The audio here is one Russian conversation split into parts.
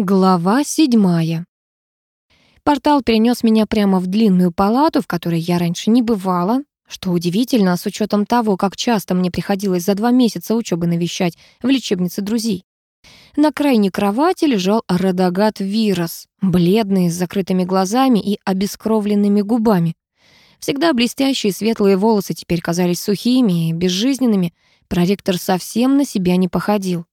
Глава седьмая. Портал перенес меня прямо в длинную палату, в которой я раньше не бывала, что удивительно, с учетом того, как часто мне приходилось за два месяца учебы навещать в лечебнице друзей. На крайней кровати лежал Радагат Вирос, бледный, с закрытыми глазами и обескровленными губами. Всегда блестящие светлые волосы теперь казались сухими и безжизненными. Проректор совсем на себя не походил.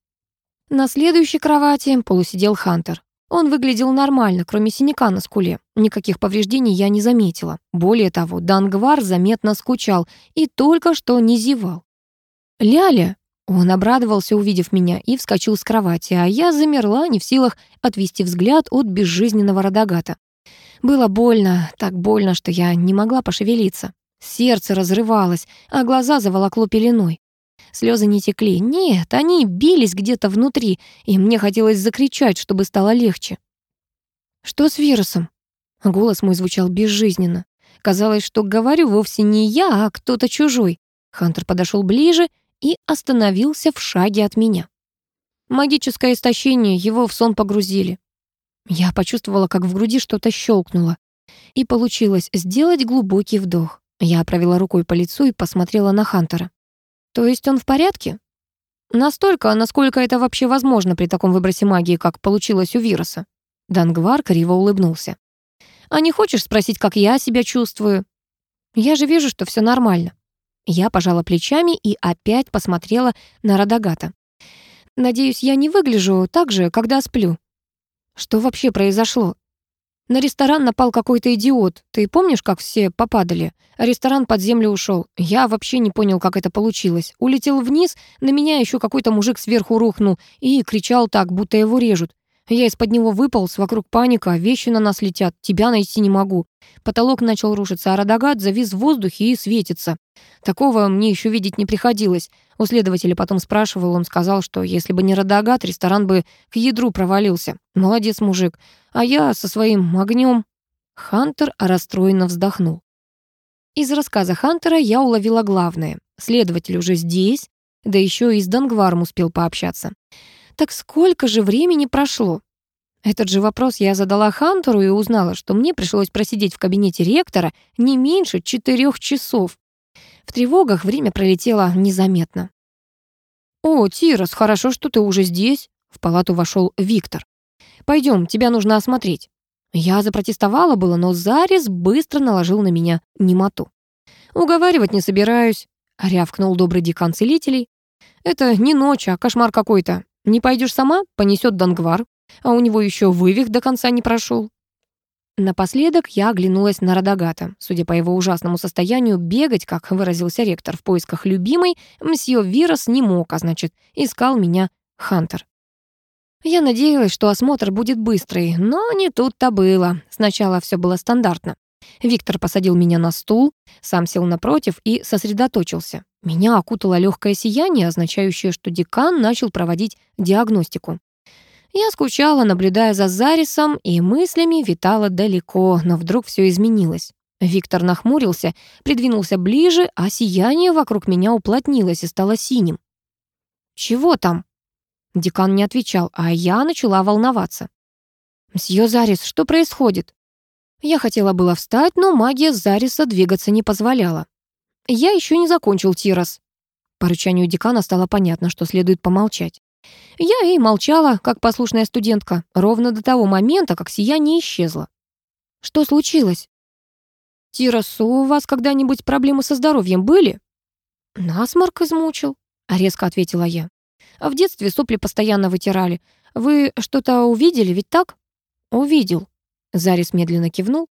На следующей кровати полусидел Хантер. Он выглядел нормально, кроме синяка на скуле. Никаких повреждений я не заметила. Более того, Дангвар заметно скучал и только что не зевал. «Ляля!» Он обрадовался, увидев меня, и вскочил с кровати, а я замерла, не в силах отвести взгляд от безжизненного Радагата. Было больно, так больно, что я не могла пошевелиться. Сердце разрывалось, а глаза заволокло пеленой. Слезы не текли. Нет, они бились где-то внутри, и мне хотелось закричать, чтобы стало легче. «Что с вирусом?» Голос мой звучал безжизненно. Казалось, что говорю вовсе не я, а кто-то чужой. Хантер подошел ближе и остановился в шаге от меня. Магическое истощение, его в сон погрузили. Я почувствовала, как в груди что-то щелкнуло. И получилось сделать глубокий вдох. Я провела рукой по лицу и посмотрела на Хантера. То есть он в порядке? Настолько, насколько это вообще возможно при таком выбросе магии, как получилось у вируса. Дангвар криво улыбнулся. А не хочешь спросить, как я себя чувствую? Я же вижу, что все нормально. Я пожала плечами и опять посмотрела на Радагата. Надеюсь, я не выгляжу так же, когда сплю. Что вообще произошло? На ресторан напал какой-то идиот. Ты помнишь, как все попадали? ресторан под землю ушел. Я вообще не понял, как это получилось. Улетел вниз, на меня еще какой-то мужик сверху рухнул и кричал так, будто его режут. Я из-под него выполз, вокруг паника, вещи на нас летят, тебя найти не могу. Потолок начал рушиться, а Радагат завис в воздухе и светится. Такого мне еще видеть не приходилось. У следователя потом спрашивал, он сказал, что если бы не Радагат, ресторан бы к ядру провалился. Молодец мужик. А я со своим огнем. Хантер расстроенно вздохнул. Из рассказа Хантера я уловила главное. Следователь уже здесь, да еще и с Дангваром успел пообщаться. Так сколько же времени прошло? Этот же вопрос я задала Хантеру и узнала, что мне пришлось просидеть в кабинете ректора не меньше четырех часов. В тревогах время пролетело незаметно. «О, Тирос, хорошо, что ты уже здесь», — в палату вошел Виктор. Пойдем, тебя нужно осмотреть». Я запротестовала было, но Зарис быстро наложил на меня немоту. «Уговаривать не собираюсь», — рявкнул добрый декан целителей. «Это не ночь, а кошмар какой-то. Не пойдешь сама, понесет Дангвар, а у него еще вывих до конца не прошел. Напоследок я оглянулась на Радагата. Судя по его ужасному состоянию, бегать, как выразился ректор, в поисках любимой, мсье Вирос не мог, а значит, искал меня Хантер. Я надеялась, что осмотр будет быстрый, но не тут-то было. Сначала все было стандартно. Виктор посадил меня на стул, сам сел напротив и сосредоточился. Меня окутало легкое сияние, означающее, что декан начал проводить диагностику. Я скучала, наблюдая за Зарисом, и мыслями витала далеко, но вдруг все изменилось. Виктор нахмурился, придвинулся ближе, а сияние вокруг меня уплотнилось и стало синим. «Чего там?» Декан не отвечал, а я начала волноваться. «Мсье Зарис, что происходит?» Я хотела было встать, но магия Зариса двигаться не позволяла. «Я еще не закончил, Тирос». По рычанию декана стало понятно, что следует помолчать. Я и молчала, как послушная студентка, ровно до того момента, как сияние исчезло. «Что случилось?» «Тирос, у вас когда-нибудь проблемы со здоровьем были?» «Насморк измучил», — резко ответила я. «В детстве сопли постоянно вытирали. Вы что-то увидели, ведь так?» «Увидел», Зарис медленно кивнул.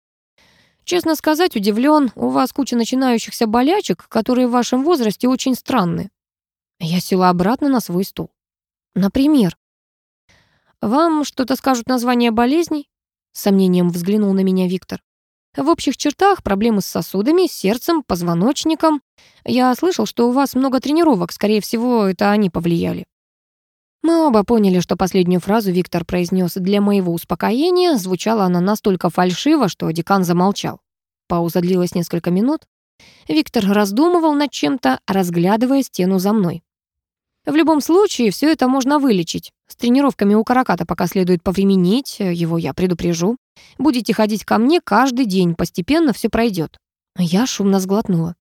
«Честно сказать, удивлен. У вас куча начинающихся болячек, которые в вашем возрасте очень странны». Я села обратно на свой стул. «Например?» «Вам что-то скажут название болезней?» С сомнением взглянул на меня Виктор. «В общих чертах проблемы с сосудами, сердцем, позвоночником. Я слышал, что у вас много тренировок, скорее всего, это они повлияли». Мы оба поняли, что последнюю фразу Виктор произнес для моего успокоения. Звучала она настолько фальшиво, что декан замолчал. Пауза длилась несколько минут. Виктор раздумывал над чем-то, разглядывая стену за мной. В любом случае, все это можно вылечить. С тренировками у караката пока следует повременить, его я предупрежу. Будете ходить ко мне каждый день, постепенно все пройдет. Я шумно сглотнула.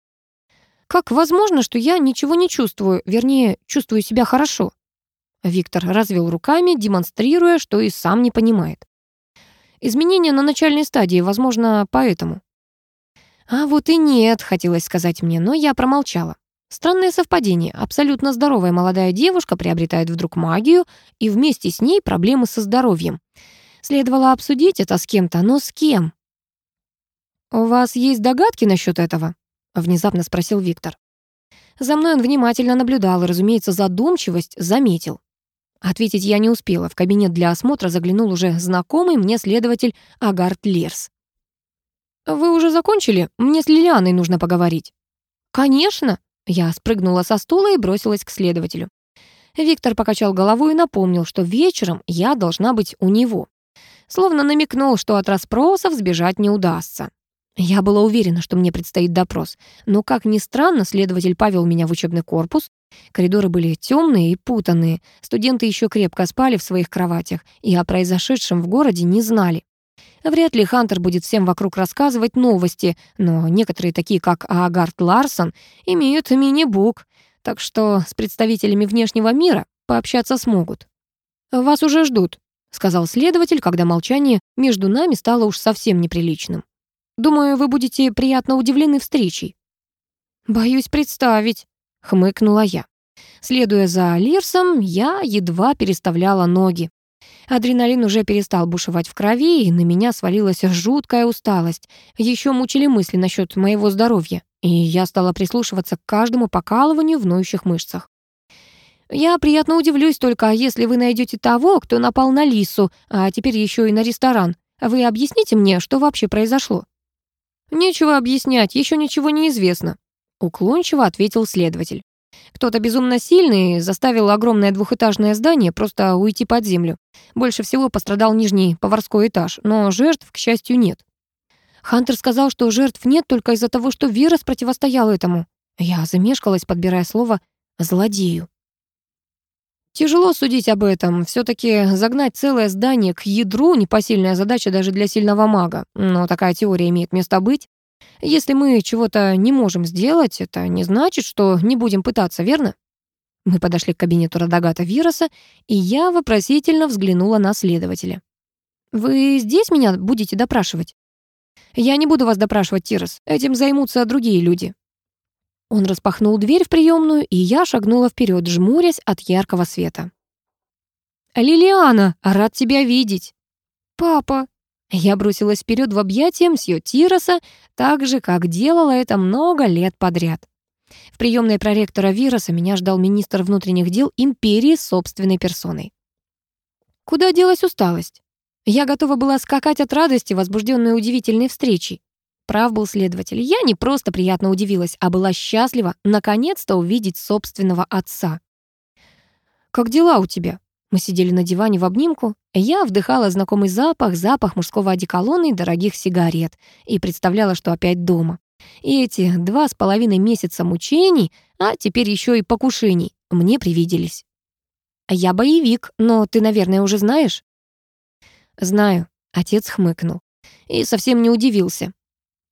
Как возможно, что я ничего не чувствую, вернее, чувствую себя хорошо? Виктор развел руками, демонстрируя, что и сам не понимает. Изменения на начальной стадии, возможно, поэтому. А вот и нет, хотелось сказать мне, но я промолчала. Странное совпадение. Абсолютно здоровая молодая девушка приобретает вдруг магию, и вместе с ней проблемы со здоровьем. Следовало обсудить это с кем-то, но с кем? «У вас есть догадки насчет этого?» — внезапно спросил Виктор. За мной он внимательно наблюдал и, разумеется, задумчивость заметил. Ответить я не успела. В кабинет для осмотра заглянул уже знакомый мне следователь Агарт Лерс. «Вы уже закончили? Мне с Лилианой нужно поговорить». «Конечно!» Я спрыгнула со стула и бросилась к следователю. Виктор покачал головой и напомнил, что вечером я должна быть у него. Словно намекнул, что от расспросов сбежать не удастся. Я была уверена, что мне предстоит допрос, но, как ни странно, следователь повел меня в учебный корпус. Коридоры были темные и путанные, студенты еще крепко спали в своих кроватях и о произошедшем в городе не знали. Вряд ли Хантер будет всем вокруг рассказывать новости, но некоторые, такие как Агарт Ларсон, имеют мини-бук, так что с представителями внешнего мира пообщаться смогут. «Вас уже ждут», — сказал следователь, когда молчание между нами стало уж совсем неприличным. «Думаю, вы будете приятно удивлены встречей». «Боюсь представить», — хмыкнула я. Следуя за Лирсом, я едва переставляла ноги. Адреналин уже перестал бушевать в крови, и на меня свалилась жуткая усталость. Еще мучили мысли насчет моего здоровья, и я стала прислушиваться к каждому покалыванию в ноющих мышцах. Я приятно удивлюсь только, если вы найдете того, кто напал на Лису, а теперь еще и на ресторан. Вы объясните мне, что вообще произошло?» «Нечего объяснять, еще ничего не известно», — уклончиво ответил следователь. Кто-то безумно сильный заставил огромное двухэтажное здание просто уйти под землю. Больше всего пострадал нижний поварской этаж, но жертв, к счастью, нет. Хантер сказал, что жертв нет только из-за того, что Вирус противостоял этому. Я замешкалась, подбирая слово «злодею». Тяжело судить об этом. все таки загнать целое здание к ядру — непосильная задача даже для сильного мага. Но такая теория имеет место быть. Если мы чего-то не можем сделать, это не значит, что не будем пытаться, верно? Мы подошли к кабинету Радагата Вироса, и я вопросительно взглянула на следователя. «Вы здесь меня будете допрашивать?» «Я не буду вас допрашивать, Тирос. Этим займутся другие люди». Он распахнул дверь в приемную, и я шагнула вперед, жмурясь от яркого света. «Лилиана, рад тебя видеть!» «Папа!» Я бросилась вперед в объятия мсье Тироса, так же, как делала это много лет подряд. В приемной проректора Вироса меня ждал министр внутренних дел империи собственной персоной. Куда делась усталость? Я готова была скакать от радости, возбужденной удивительной встречей. Прав был следователь. Я не просто приятно удивилась, а была счастлива наконец-то увидеть собственного отца. «Как дела у тебя?» Мы сидели на диване в обнимку. Я вдыхала знакомый запах, запах мужского одеколона и дорогих сигарет, и представляла, что опять дома. И эти два с половиной месяца мучений, а теперь еще и покушений, мне привиделись. «Я боевик, но ты, наверное, уже знаешь?» «Знаю», — отец хмыкнул. И совсем не удивился.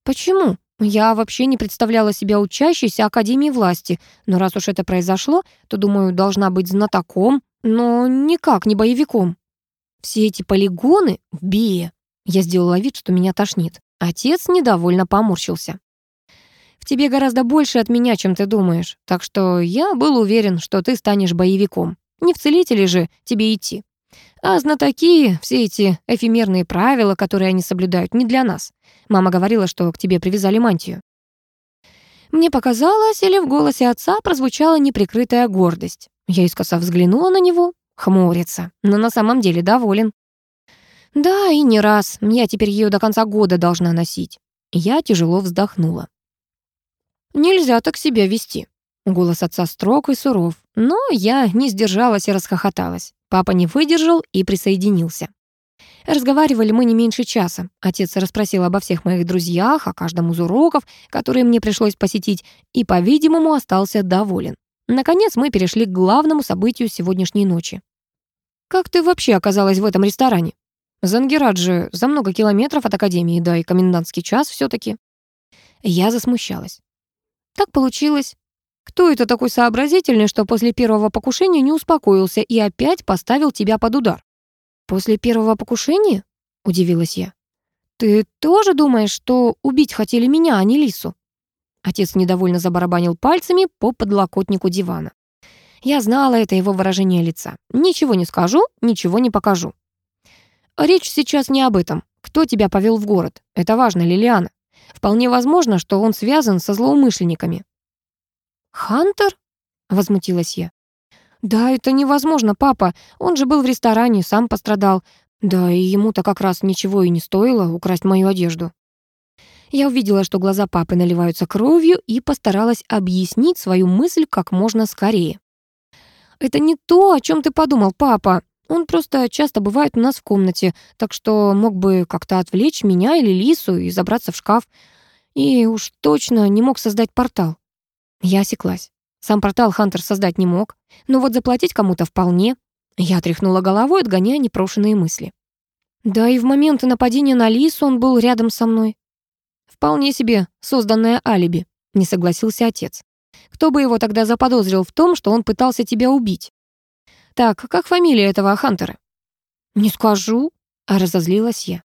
«Почему? Я вообще не представляла себя учащейся Академии власти, но раз уж это произошло, то, думаю, должна быть знатоком, но никак не боевиком. Все эти полигоны — бия. Я сделала вид, что меня тошнит. Отец недовольно поморщился. В тебе гораздо больше от меня, чем ты думаешь, так что я был уверен, что ты станешь боевиком. Не в целители же тебе идти. А знатоки, все эти эфемерные правила, которые они соблюдают, не для нас. Мама говорила, что к тебе привязали мантию. Мне показалось, или в голосе отца прозвучала неприкрытая гордость. Я искоса взглянула на него, хмурится, но на самом деле доволен. Да, и не раз. Я теперь ее до конца года должна носить. Я тяжело вздохнула. Нельзя так себя вести. Голос отца строг и суров, но я не сдержалась и расхохоталась. Папа не выдержал и присоединился. Разговаривали мы не меньше часа. Отец расспросил обо всех моих друзьях, о каждом из уроков, которые мне пришлось посетить, и, по-видимому, остался доволен. Наконец мы перешли к главному событию сегодняшней ночи. «Как ты вообще оказалась в этом ресторане? Зангерат же за много километров от Академии, да и комендантский час все таки Я засмущалась. Так получилось. Кто это такой сообразительный, что после первого покушения не успокоился и опять поставил тебя под удар? После первого покушения? Удивилась я. Ты тоже думаешь, что убить хотели меня, а не Лису? Отец недовольно забарабанил пальцами по подлокотнику дивана. Я знала это его выражение лица. Ничего не скажу, ничего не покажу. Речь сейчас не об этом. Кто тебя повел в город? Это важно, Лилиана. Вполне возможно, что он связан со злоумышленниками. «Хантер?» — возмутилась я. «Да, это невозможно, папа. Он же был в ресторане, сам пострадал. Да, и ему-то как раз ничего и не стоило украсть мою одежду». Я увидела, что глаза папы наливаются кровью и постаралась объяснить свою мысль как можно скорее. «Это не то, о чем ты подумал, папа. Он просто часто бывает у нас в комнате, так что мог бы как-то отвлечь меня или Лису и забраться в шкаф. И уж точно не мог создать портал». Я осеклась. Сам портал Хантер создать не мог, но вот заплатить кому-то вполне. Я тряхнула головой, отгоняя непрошенные мысли. Да и в момент нападения на Лису он был рядом со мной. Вполне себе созданное алиби, не согласился отец. Кто бы его тогда заподозрил в том, что он пытался тебя убить? Так, как фамилия этого Хантера? Не скажу, а разозлилась я.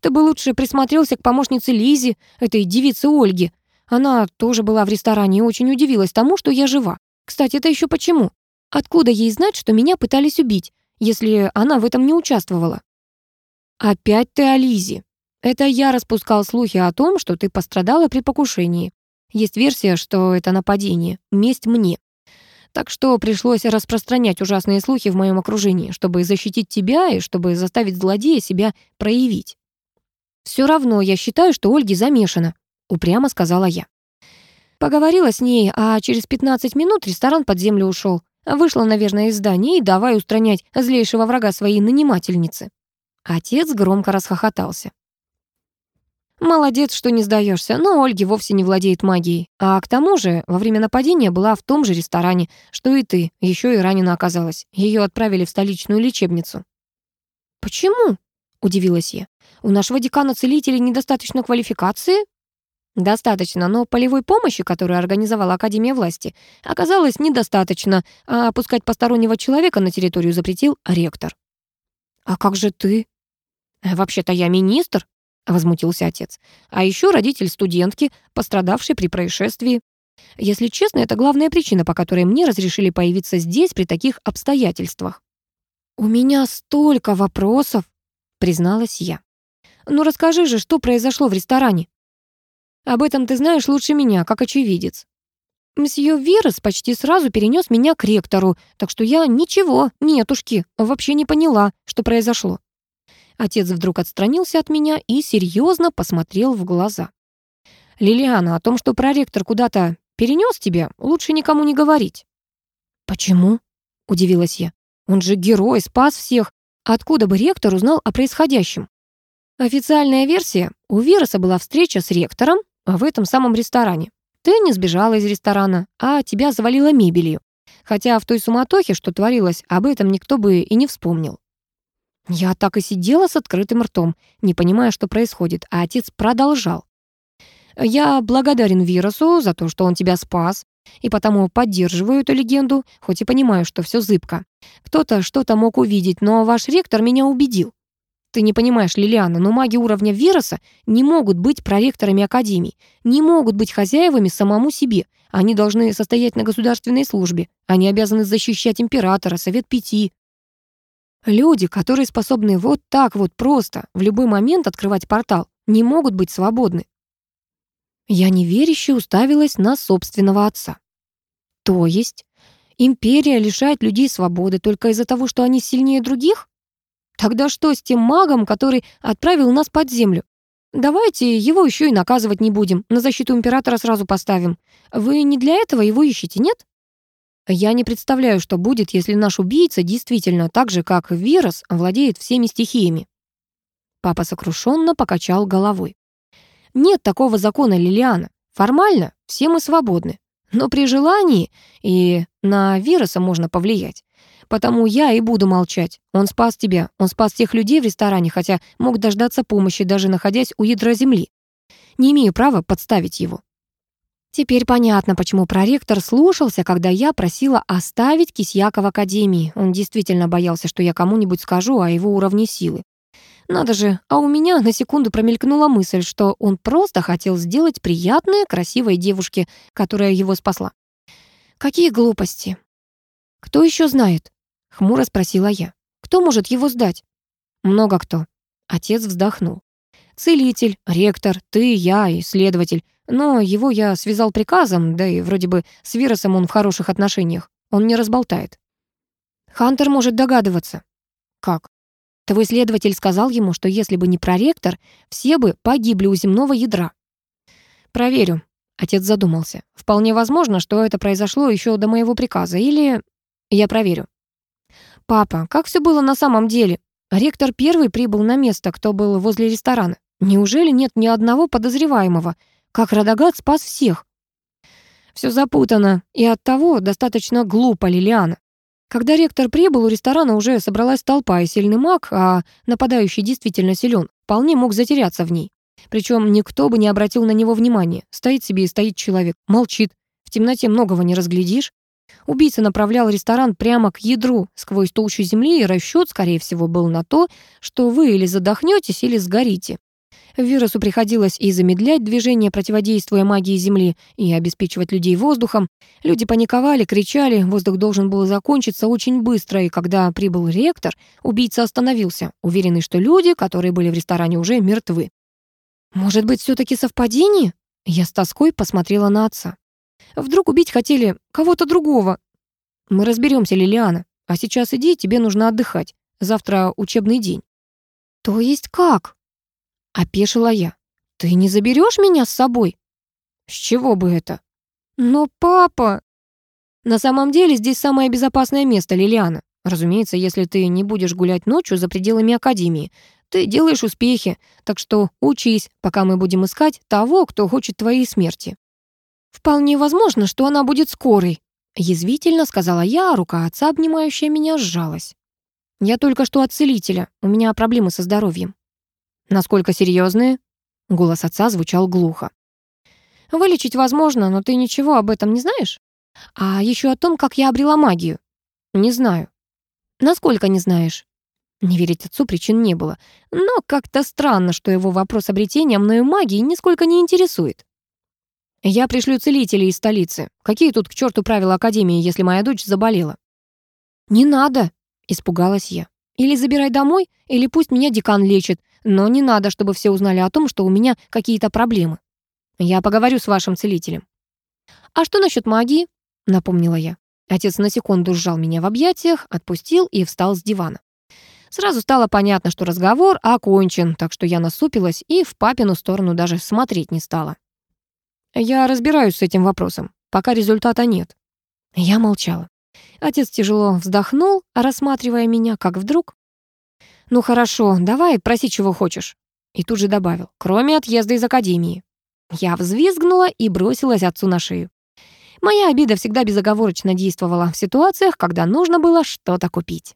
Ты бы лучше присмотрелся к помощнице Лизи, этой девице Ольги. Она тоже была в ресторане и очень удивилась тому, что я жива. Кстати, это еще почему? Откуда ей знать, что меня пытались убить, если она в этом не участвовала? Опять ты о Лизе. Это я распускал слухи о том, что ты пострадала при покушении. Есть версия, что это нападение, месть мне. Так что пришлось распространять ужасные слухи в моем окружении, чтобы защитить тебя и чтобы заставить злодея себя проявить. Все равно я считаю, что Ольге замешана, упрямо сказала я. Поговорила с ней, а через 15 минут ресторан под землю ушел. Вышла, наверное, из здания и давай устранять злейшего врага своей нанимательницы. Отец громко расхохотался. Молодец, что не сдаешься, но Ольги вовсе не владеет магией. А к тому же, во время нападения была в том же ресторане, что и ты, еще и ранена оказалась. Ее отправили в столичную лечебницу. «Почему?» — удивилась я. «У нашего декана целителей недостаточно квалификации?» «Достаточно, но полевой помощи, которую организовала Академия власти, оказалось недостаточно, а пускать постороннего человека на территорию запретил ректор». «А как же ты?» «Вообще-то я министр», — возмутился отец. «А еще родитель студентки, пострадавшей при происшествии. Если честно, это главная причина, по которой мне разрешили появиться здесь при таких обстоятельствах». «У меня столько вопросов», — призналась я. «Ну расскажи же, что произошло в ресторане?» «Об этом ты знаешь лучше меня, как очевидец». Мсье Вирос почти сразу перенес меня к ректору, так что я ничего, нетушки, вообще не поняла, что произошло. Отец вдруг отстранился от меня и серьезно посмотрел в глаза. «Лилиана, о том, что проректор куда-то перенес тебя, лучше никому не говорить». «Почему?» — удивилась я. «Он же герой, спас всех. Откуда бы ректор узнал о происходящем?» Официальная версия. У Вируса была встреча с ректором в этом самом ресторане. Ты не сбежала из ресторана, а тебя завалило мебелью. Хотя в той суматохе, что творилось, об этом никто бы и не вспомнил. Я так и сидела с открытым ртом, не понимая, что происходит, а отец продолжал. «Я благодарен Вирусу за то, что он тебя спас, и потому поддерживаю эту легенду, хоть и понимаю, что все зыбко. Кто-то что-то мог увидеть, но ваш ректор меня убедил. Ты не понимаешь, Лилиана, но маги уровня Вируса не могут быть проректорами академий, не могут быть хозяевами самому себе. Они должны состоять на государственной службе. Они обязаны защищать императора, Совет Пяти, Люди, которые способны вот так вот просто в любой момент открывать портал, не могут быть свободны. Я неверяще уставилась на собственного отца. То есть империя лишает людей свободы только из-за того, что они сильнее других? Тогда что с тем магом, который отправил нас под землю? Давайте его еще и наказывать не будем, на защиту императора сразу поставим. Вы не для этого его ищете, нет? Я не представляю, что будет, если наш убийца действительно так же, как Вирус, владеет всеми стихиями. Папа сокрушенно покачал головой. Нет такого закона, Лилиана. Формально все мы свободны. Но при желании и на вируса можно повлиять. Потому я и буду молчать. Он спас тебя, он спас тех людей в ресторане, хотя мог дождаться помощи, даже находясь у ядра земли. Не имею права подставить его. Теперь понятно, почему проректор слушался, когда я просила оставить Кисьяка в академии. Он действительно боялся, что я кому-нибудь скажу о его уровне силы. Надо же, а у меня на секунду промелькнула мысль, что он просто хотел сделать приятное красивой девушке, которая его спасла. Какие глупости. Кто еще знает? Хмуро спросила я. Кто может его сдать? Много кто. Отец вздохнул. Целитель, ректор, ты, я и следователь. Но его я связал приказом, да и вроде бы с Виросом он в хороших отношениях. Он не разболтает. Хантер может догадываться. Как? Твой следователь сказал ему, что если бы не проректор, все бы погибли у земного ядра. Проверю. Отец задумался. Вполне возможно, что это произошло еще до моего приказа. Или я проверю. Папа, как все было на самом деле? Ректор первый прибыл на место, кто был возле ресторана. Неужели нет ни одного подозреваемого? Как Радагат спас всех? Все запутано, и оттого достаточно глупо Лилиана. Когда ректор прибыл, у ресторана уже собралась толпа и сильный маг, а нападающий действительно силен, вполне мог затеряться в ней. Причем никто бы не обратил на него внимания. Стоит себе и стоит человек, молчит. В темноте многого не разглядишь. Убийца направлял ресторан прямо к ядру, сквозь толщу земли, и расчет, скорее всего, был на то, что вы или задохнетесь, или сгорите. Вирусу приходилось и замедлять движение, противодействуя магии Земли, и обеспечивать людей воздухом. Люди паниковали, кричали, воздух должен был закончиться очень быстро, и когда прибыл ректор, убийца остановился, уверенный, что люди, которые были в ресторане, уже мертвы. «Может быть, все таки совпадение?» Я с тоской посмотрела на отца. «Вдруг убить хотели кого-то другого?» «Мы разберемся, Лилиана. А сейчас иди, тебе нужно отдыхать. Завтра учебный день». «То есть как?» Опешила я. «Ты не заберешь меня с собой?» «С чего бы это?» «Но папа...» «На самом деле здесь самое безопасное место, Лилиана. Разумеется, если ты не будешь гулять ночью за пределами Академии. Ты делаешь успехи, так что учись, пока мы будем искать того, кто хочет твоей смерти». «Вполне возможно, что она будет скорой», — язвительно сказала я, а рука отца, обнимающая меня, сжалась. «Я только что от целителя. У меня проблемы со здоровьем». Насколько серьезные? Голос отца звучал глухо. Вылечить возможно, но ты ничего об этом не знаешь? А еще о том, как я обрела магию. Не знаю. Насколько не знаешь? Не верить отцу причин не было. Но как-то странно, что его вопрос обретения мною магии нисколько не интересует. Я пришлю целителей из столицы. Какие тут к черту правила Академии, если моя дочь заболела? Не надо, испугалась я. Или забирай домой, или пусть меня декан лечит, но не надо, чтобы все узнали о том, что у меня какие-то проблемы. Я поговорю с вашим целителем». «А что насчет магии?» — напомнила я. Отец на секунду сжал меня в объятиях, отпустил и встал с дивана. Сразу стало понятно, что разговор окончен, так что я насупилась и в папину сторону даже смотреть не стала. «Я разбираюсь с этим вопросом, пока результата нет». Я молчала. Отец тяжело вздохнул, рассматривая меня, как вдруг «Ну хорошо, давай, проси, чего хочешь». И тут же добавил, кроме отъезда из академии. Я взвизгнула и бросилась отцу на шею. Моя обида всегда безоговорочно действовала в ситуациях, когда нужно было что-то купить.